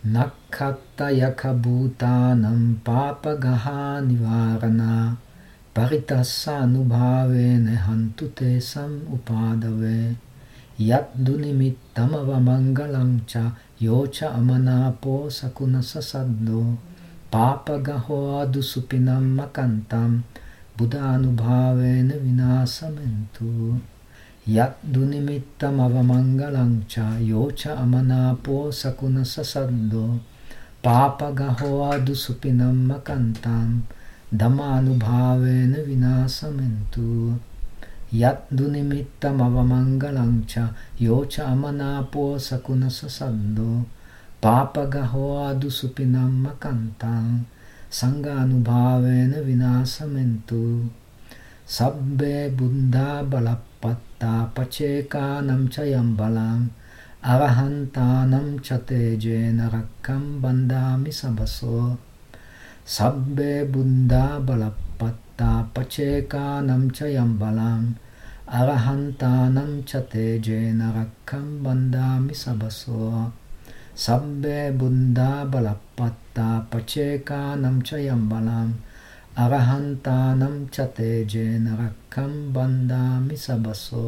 Nakhatta yakabhutanam papagaha nivarana paritassa anubhavene hantute sam upadave. Yat dunimittam avamangalam cha yocha amanapo sakuna sasaddo papagaho adusupinam makantam buddhanubhavene vinasamentu Yat dunimittam avamangalang cha yocha amanapo sakuna sasaddo papagaho adusupinam makantam dhammanubhavena vinasamentu. Yat dunimittam avamangalang cha yocha amanapo sakuna sasaddo papagaho adusupinam makantam sanganubhavena vinasamentu. Sabbe buddha balap patta pachekanam chayam balam arahantanam chatejena rakkam bandami sabaso sabbe buddha balapatta pachekanam chayam balam arahantanam chatejena rakkam bandami sabaso sabbe buddha balapatta pachekanam chayam balam arahantanam chate jena rakkam bandami sabaso